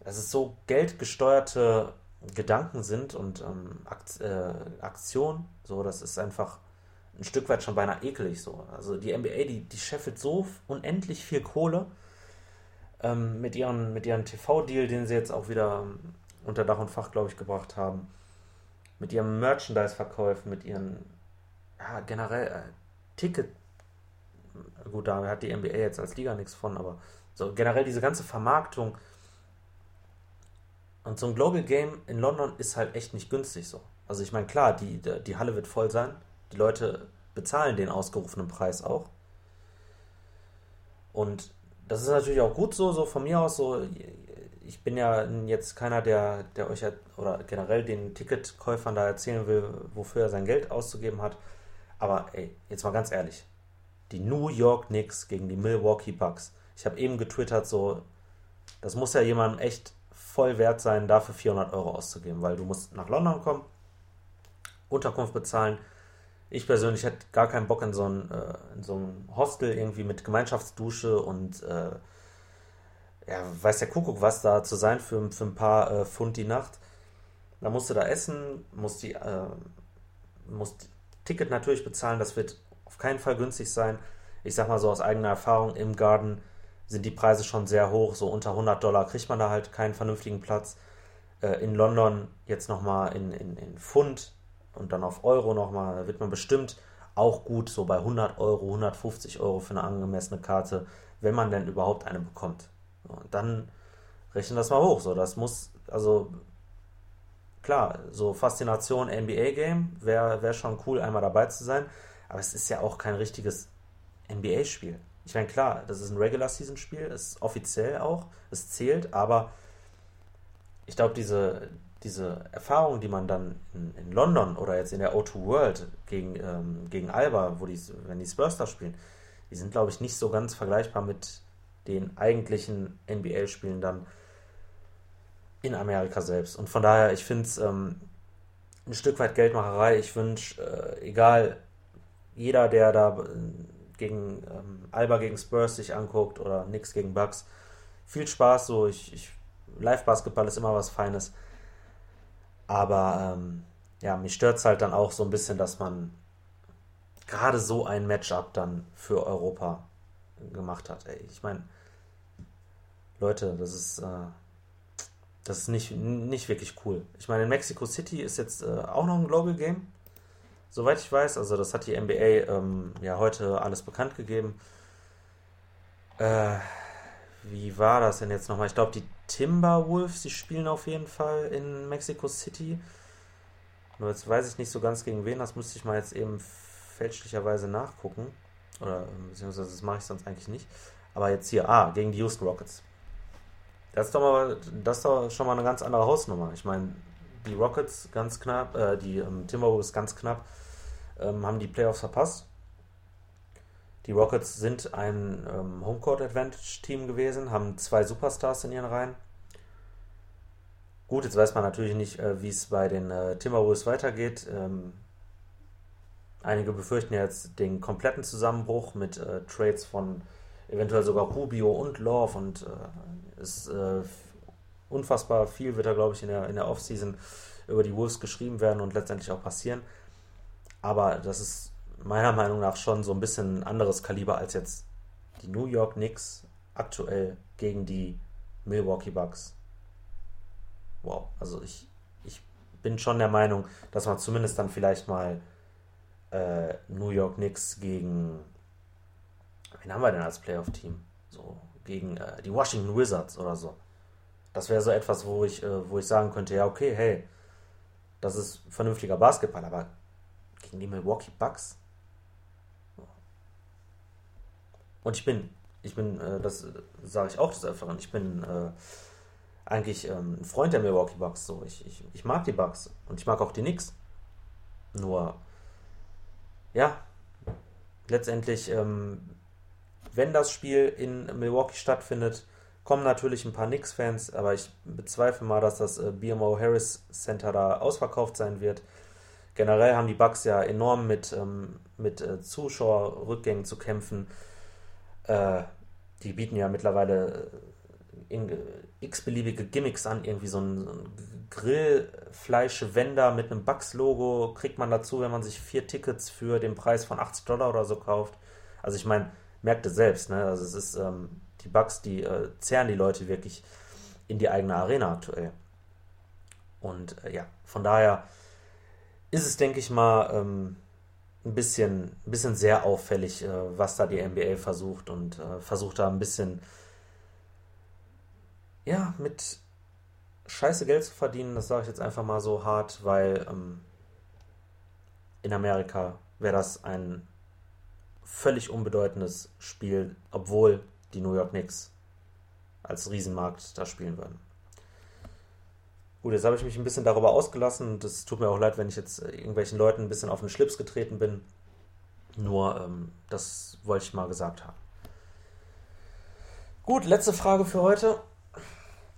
Speaker 1: dass es so geldgesteuerte Gedanken sind und ähm, Akt, äh, Aktionen. So, das ist einfach ein Stück weit schon beinahe eklig so. Also die NBA, die, die scheffelt so unendlich viel Kohle ähm, mit ihren, mit ihren TV-Deal, den sie jetzt auch wieder ähm, unter Dach und Fach, glaube ich, gebracht haben. Mit ihren Merchandise-Verkäufen, mit ihren, ja, generell äh, Ticket. Gut, da hat die NBA jetzt als Liga nichts von, aber so generell diese ganze Vermarktung. Und so ein Global Game in London ist halt echt nicht günstig so. Also ich meine, klar, die, die Halle wird voll sein. Die Leute bezahlen den ausgerufenen Preis auch. Und das ist natürlich auch gut so, so von mir aus so, ich bin ja jetzt keiner, der, der euch oder generell den Ticketkäufern da erzählen will, wofür er sein Geld auszugeben hat. Aber ey, jetzt mal ganz ehrlich. Die New York Knicks gegen die Milwaukee Bucks. Ich habe eben getwittert, so, das muss ja jemandem echt voll wert sein, dafür 400 Euro auszugeben, weil du musst nach London kommen, Unterkunft bezahlen. Ich persönlich hätte gar keinen Bock in so ein, äh, in so ein Hostel irgendwie mit Gemeinschaftsdusche und äh, ja, weiß der Kuckuck, was da zu sein für, für ein paar äh, Pfund die Nacht. Da musst du da essen, musst die, äh, musst Ticket natürlich bezahlen, das wird auf keinen Fall günstig sein. Ich sag mal so aus eigener Erfahrung, im Garden sind die Preise schon sehr hoch, so unter 100 Dollar kriegt man da halt keinen vernünftigen Platz. Äh, in London jetzt nochmal in, in, in Pfund und dann auf Euro nochmal, da wird man bestimmt auch gut so bei 100 Euro, 150 Euro für eine angemessene Karte, wenn man denn überhaupt eine bekommt. Und dann rechnen das mal hoch. So, das muss, also klar, so Faszination NBA-Game wäre wär schon cool, einmal dabei zu sein. Aber es ist ja auch kein richtiges NBA-Spiel. Ich meine, klar, das ist ein Regular-Season-Spiel, ist offiziell auch, es zählt, aber ich glaube, diese, diese Erfahrung, die man dann in, in, London oder jetzt in der O2 World gegen, ähm, gegen Alba, wo die, wenn die Spurs da spielen, die sind, glaube ich, nicht so ganz vergleichbar mit den eigentlichen NBA-Spielen dann in Amerika selbst. Und von daher, ich finde es ähm, ein Stück weit Geldmacherei. Ich wünsche, äh, egal, jeder, der da äh, gegen ähm, Alba gegen Spurs sich anguckt oder Knicks gegen Bucks, viel Spaß. So, ich, ich Live-Basketball ist immer was Feines. Aber ähm, ja, mich stört es halt dann auch so ein bisschen, dass man gerade so ein Matchup dann für Europa gemacht hat. Ey, ich meine, Leute, das ist, äh, das ist nicht, nicht wirklich cool. Ich meine, in Mexico City ist jetzt äh, auch noch ein Global Game, soweit ich weiß. Also das hat die NBA ähm, ja heute alles bekannt gegeben. Äh, wie war das denn jetzt nochmal? Ich glaube, die Timberwolves, die spielen auf jeden Fall in Mexico City. Nur jetzt weiß ich nicht so ganz gegen wen, das müsste ich mal jetzt eben fälschlicherweise nachgucken. Oder beziehungsweise das mache ich sonst eigentlich nicht. Aber jetzt hier, ah, gegen die Houston Rockets. Das ist doch mal, das ist doch schon mal eine ganz andere Hausnummer. Ich meine, die Rockets ganz knapp, äh, die ähm, Timberwolves ganz knapp, ähm, haben die Playoffs verpasst. Die Rockets sind ein ähm, Homecourt Advantage Team gewesen, haben zwei Superstars in ihren Reihen. Gut, jetzt weiß man natürlich nicht, äh, wie es bei den äh, Timberwolves weitergeht. Ähm, einige befürchten jetzt den kompletten Zusammenbruch mit äh, Trades von eventuell sogar Rubio und Love und äh, ist äh, unfassbar viel wird da, glaube ich, in der, in der Offseason über die Wolves geschrieben werden und letztendlich auch passieren. Aber das ist meiner Meinung nach schon so ein bisschen ein anderes Kaliber als jetzt die New York Knicks aktuell gegen die Milwaukee Bucks. Wow, also ich, ich bin schon der Meinung, dass man zumindest dann vielleicht mal äh, New York Knicks gegen wen haben wir denn als Playoff-Team? So gegen äh, die Washington Wizards oder so. Das wäre so etwas, wo ich, äh, wo ich sagen könnte, ja, okay, hey, das ist vernünftiger Basketball, aber gegen die Milwaukee Bucks? Und ich bin, ich bin, äh, das sage ich auch des Öfteren, ich bin äh, eigentlich ähm, ein Freund der Milwaukee Bucks. So. Ich, ich, ich mag die Bucks und ich mag auch die Knicks. Nur, ja, letztendlich, ähm, wenn das Spiel in Milwaukee stattfindet, kommen natürlich ein paar Knicks-Fans, aber ich bezweifle mal, dass das äh, BMO Harris Center da ausverkauft sein wird. Generell haben die Bucks ja enorm mit, ähm, mit äh, Zuschauerrückgängen zu kämpfen. Äh, die bieten ja mittlerweile äh, äh, x-beliebige Gimmicks an, irgendwie so ein, so ein Grillfleischwender mit einem Bucks-Logo kriegt man dazu, wenn man sich vier Tickets für den Preis von 80 Dollar oder so kauft. Also ich meine, merkt es selbst, ne? Also es ist ähm, die Bugs, die äh, zehren die Leute wirklich in die eigene Arena aktuell. Und äh, ja, von daher ist es, denke ich mal, ähm, ein bisschen, ein bisschen sehr auffällig, äh, was da die NBA versucht und äh, versucht da ein bisschen, ja, mit scheiße Geld zu verdienen. Das sage ich jetzt einfach mal so hart, weil ähm, in Amerika wäre das ein völlig unbedeutendes Spiel, obwohl die New York Knicks als Riesenmarkt da spielen würden. Gut, jetzt habe ich mich ein bisschen darüber ausgelassen es tut mir auch leid, wenn ich jetzt irgendwelchen Leuten ein bisschen auf den Schlips getreten bin. Nur, ähm, das wollte ich mal gesagt haben. Gut, letzte Frage für heute.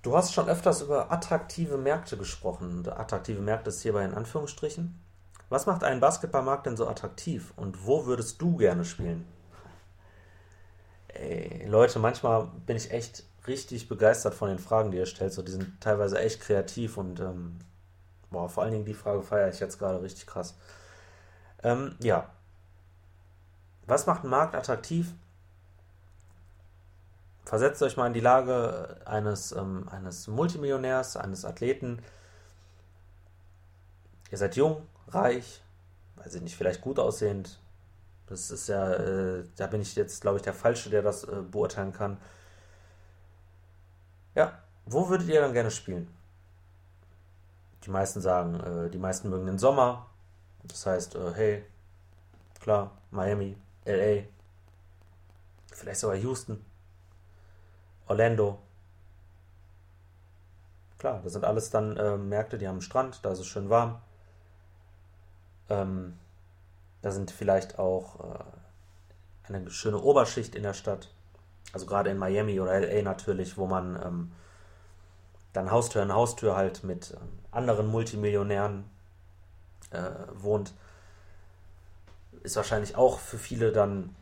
Speaker 1: Du hast schon öfters über attraktive Märkte gesprochen. Attraktive Märkte ist hierbei in Anführungsstrichen. Was macht einen Basketballmarkt denn so attraktiv und wo würdest du gerne spielen? Ey, Leute, manchmal bin ich echt richtig begeistert von den Fragen, die ihr stellt. So, die sind teilweise echt kreativ und ähm, boah, vor allen Dingen die Frage feiere ich jetzt gerade richtig krass. Ähm, ja. Was macht einen Markt attraktiv? Versetzt euch mal in die Lage eines, ähm, eines Multimillionärs, eines Athleten. Ihr seid jung, reich, weiß ich nicht, vielleicht gut aussehend, das ist ja, äh, da bin ich jetzt, glaube ich, der Falsche, der das äh, beurteilen kann. Wo würdet ihr dann gerne spielen? Die meisten sagen, äh, die meisten mögen den Sommer. Das heißt, äh, hey, klar, Miami, LA, vielleicht sogar Houston, Orlando. Klar, das sind alles dann äh, Märkte, die haben einen Strand, da ist es schön warm. Ähm, da sind vielleicht auch äh, eine schöne Oberschicht in der Stadt. Also gerade in Miami oder LA natürlich, wo man ähm, dann Haustür an Haustür halt mit ähm, anderen Multimillionären äh, wohnt. Ist wahrscheinlich auch für viele dann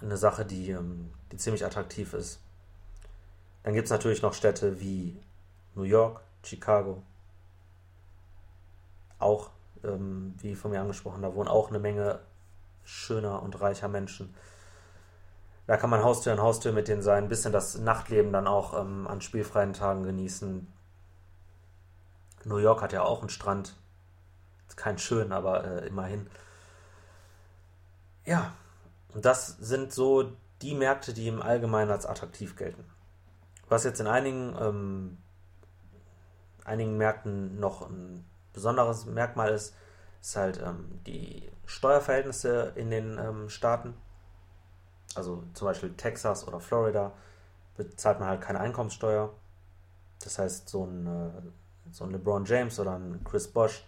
Speaker 1: eine Sache, die, ähm, die ziemlich attraktiv ist. Dann gibt es natürlich noch Städte wie New York, Chicago, auch ähm, wie von mir angesprochen, da wohnen auch eine Menge schöner und reicher Menschen. Da kann man Haustür an Haustür mit denen sein, ein bisschen das Nachtleben dann auch ähm, an spielfreien Tagen genießen. New York hat ja auch einen Strand. Kein schön, aber äh, immerhin. Ja, und das sind so die Märkte, die im Allgemeinen als attraktiv gelten. Was jetzt in einigen, ähm, einigen Märkten noch ein besonderes Merkmal ist, ist halt ähm, die Steuerverhältnisse in den ähm, Staaten. Also zum Beispiel Texas oder Florida bezahlt man halt keine Einkommenssteuer. Das heißt, so ein, äh, so ein LeBron James oder ein Chris Bosch,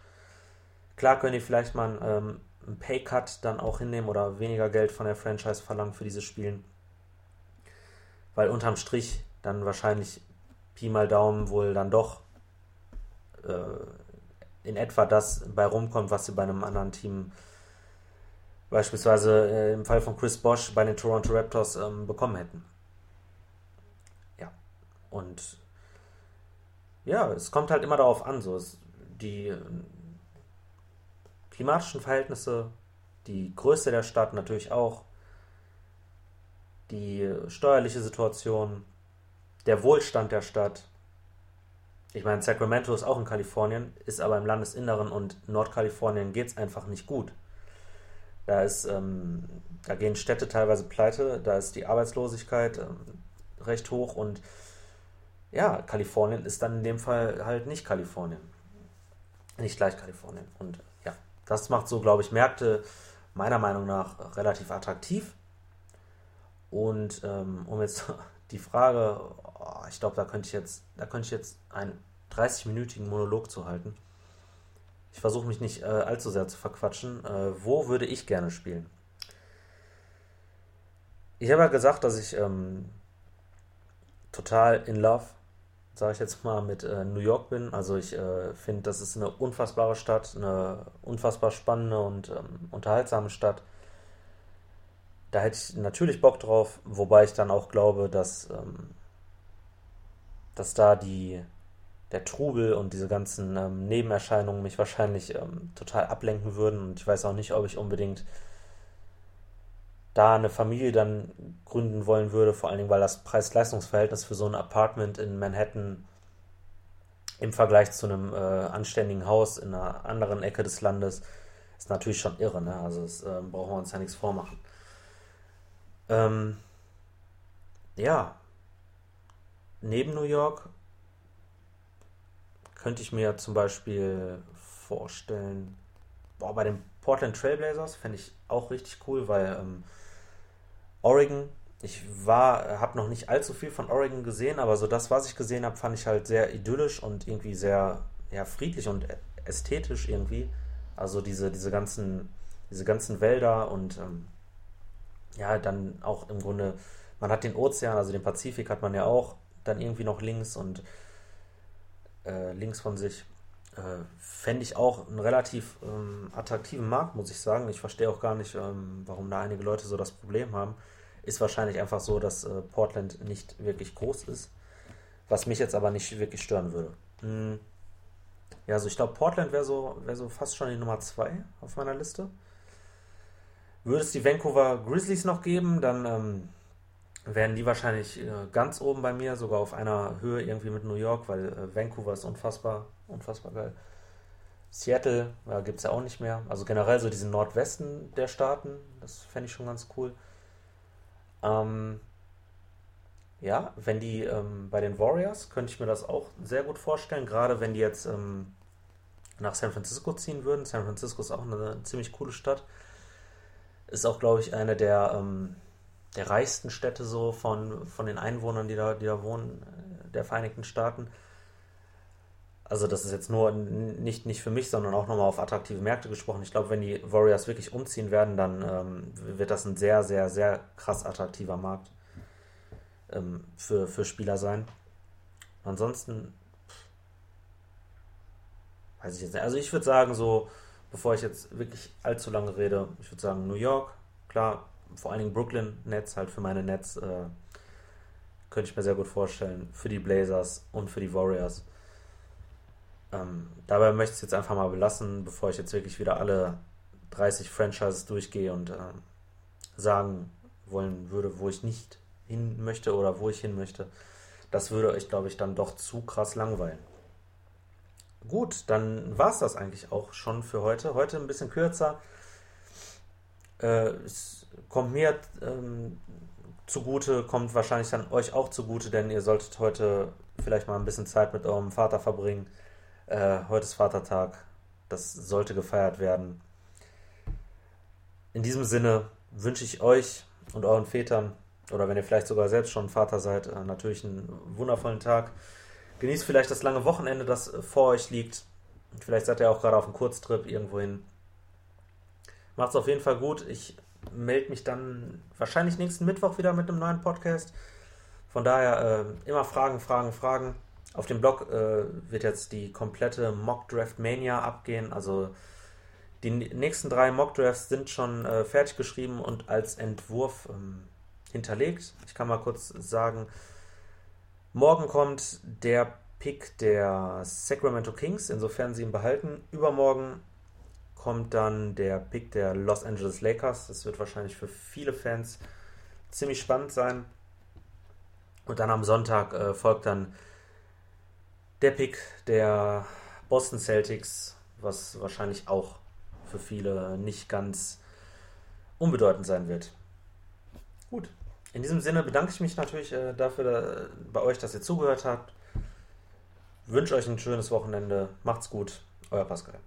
Speaker 1: klar können die vielleicht mal ähm, einen Paycut dann auch hinnehmen oder weniger Geld von der Franchise verlangen für diese Spielen. Weil unterm Strich dann wahrscheinlich Pi mal Daumen wohl dann doch äh, in etwa das bei rumkommt, was sie bei einem anderen Team beispielsweise äh, im Fall von Chris Bosch bei den Toronto Raptors ähm, bekommen hätten. Ja, und ja, es kommt halt immer darauf an, so es, die äh, klimatischen Verhältnisse, die Größe der Stadt natürlich auch, die steuerliche Situation, der Wohlstand der Stadt. Ich meine, Sacramento ist auch in Kalifornien, ist aber im Landesinneren und Nordkalifornien geht es einfach nicht gut. Da ist, ähm, da gehen Städte teilweise pleite, da ist die Arbeitslosigkeit ähm, recht hoch und ja, Kalifornien ist dann in dem Fall halt nicht Kalifornien. Nicht gleich Kalifornien. Und ja, das macht so, glaube ich, Märkte meiner Meinung nach relativ attraktiv. Und ähm, um jetzt die Frage, oh, ich glaube, da könnte ich jetzt, da könnte ich jetzt einen 30-minütigen Monolog zu halten. Ich versuche mich nicht äh, allzu sehr zu verquatschen. Äh, wo würde ich gerne spielen? Ich habe ja gesagt, dass ich ähm, total in love, sage ich jetzt mal, mit äh, New York bin. Also ich äh, finde, das ist eine unfassbare Stadt, eine unfassbar spannende und ähm, unterhaltsame Stadt. Da hätte ich natürlich Bock drauf, wobei ich dann auch glaube, dass, ähm, dass da die, der Trubel und diese ganzen ähm, Nebenerscheinungen mich wahrscheinlich ähm, total ablenken würden. Und ich weiß auch nicht, ob ich unbedingt da eine Familie dann gründen wollen würde, vor allen Dingen, weil das Preis-Leistungs-Verhältnis für so ein Apartment in Manhattan im Vergleich zu einem äh, anständigen Haus in einer anderen Ecke des Landes ist natürlich schon irre. Ne? Also das äh, brauchen wir uns ja nichts vormachen. Ähm, ja, neben New York könnte ich mir zum Beispiel vorstellen, boah, bei den Portland Trailblazers fände ich auch richtig cool, weil ähm, Oregon, ich war, habe noch nicht allzu viel von Oregon gesehen, aber so das, was ich gesehen habe, fand ich halt sehr idyllisch und irgendwie sehr ja, friedlich und ästhetisch irgendwie. Also diese, diese ganzen, diese ganzen Wälder und ähm, ja, dann auch im Grunde, man hat den Ozean, also den Pazifik hat man ja auch dann irgendwie noch links und äh, links von sich. Äh, Fände ich auch einen relativ ähm, attraktiven Markt, muss ich sagen. Ich verstehe auch gar nicht, ähm, warum da einige Leute so das Problem haben. Ist wahrscheinlich einfach so, dass äh, Portland nicht wirklich groß ist. Was mich jetzt aber nicht wirklich stören würde. Hm. Ja, also ich glaube, Portland wäre so, wär so fast schon die Nummer 2 auf meiner Liste. Würde es die Vancouver Grizzlies noch geben, dann ähm, wären die wahrscheinlich äh, ganz oben bei mir, sogar auf einer Höhe irgendwie mit New York, weil äh, Vancouver ist unfassbar, unfassbar geil. Seattle ja, gibt es ja auch nicht mehr. Also generell so diesen Nordwesten der Staaten, das fände ich schon ganz cool. Ähm, ja, wenn die ähm, bei den Warriors, könnte ich mir das auch sehr gut vorstellen, gerade wenn die jetzt ähm, nach San Francisco ziehen würden. San Francisco ist auch eine ziemlich coole Stadt. Ist auch, glaube ich, eine der, ähm, der reichsten Städte so von, von den Einwohnern, die da, die da wohnen, äh, der Vereinigten Staaten. Also das ist jetzt nur nicht, nicht für mich, sondern auch nochmal auf attraktive Märkte gesprochen. Ich glaube, wenn die Warriors wirklich umziehen werden, dann ähm, wird das ein sehr, sehr, sehr krass attraktiver Markt ähm, für, für Spieler sein. Ansonsten weiß ich jetzt nicht. Also ich würde sagen, so bevor ich jetzt wirklich allzu lange rede, ich würde sagen New York, klar, vor allen Dingen Brooklyn Nets, halt für meine Nets, äh, könnte ich mir sehr gut vorstellen, für die Blazers und für die Warriors. Ähm, dabei möchte ich es jetzt einfach mal belassen, bevor ich jetzt wirklich wieder alle 30 Franchises durchgehe und äh, sagen wollen würde, wo ich nicht hin möchte oder wo ich hin möchte. Das würde euch, glaube ich, dann doch zu krass langweilen. Gut, dann war es das eigentlich auch schon für heute. Heute ein bisschen kürzer. Äh, kommt mir ähm, zugute, kommt wahrscheinlich dann euch auch zugute, denn ihr solltet heute vielleicht mal ein bisschen Zeit mit eurem Vater verbringen. Äh, heute ist Vatertag. Das sollte gefeiert werden. In diesem Sinne wünsche ich euch und euren Vätern, oder wenn ihr vielleicht sogar selbst schon Vater seid, äh, natürlich einen wundervollen Tag. Genießt vielleicht das lange Wochenende, das vor euch liegt. Vielleicht seid ihr auch gerade auf einem Kurztrip irgendwohin. Macht's auf jeden Fall gut. Ich melde mich dann wahrscheinlich nächsten Mittwoch wieder mit einem neuen Podcast. Von daher äh, immer Fragen, Fragen, Fragen. Auf dem Blog äh, wird jetzt die komplette Mock Draft Mania abgehen. Also Die nächsten drei Mockdrafts sind schon äh, fertig geschrieben und als Entwurf ähm, hinterlegt. Ich kann mal kurz sagen, morgen kommt der Pick der Sacramento Kings, insofern sie ihn behalten. Übermorgen kommt dann der Pick der Los Angeles Lakers. Das wird wahrscheinlich für viele Fans ziemlich spannend sein. Und dann am Sonntag äh, folgt dann der Pick der Boston Celtics, was wahrscheinlich auch für viele nicht ganz unbedeutend sein wird. Gut, in diesem Sinne bedanke ich mich natürlich äh, dafür äh, bei euch, dass ihr zugehört habt. Wünsche euch ein schönes Wochenende. Macht's gut. Euer Pascal.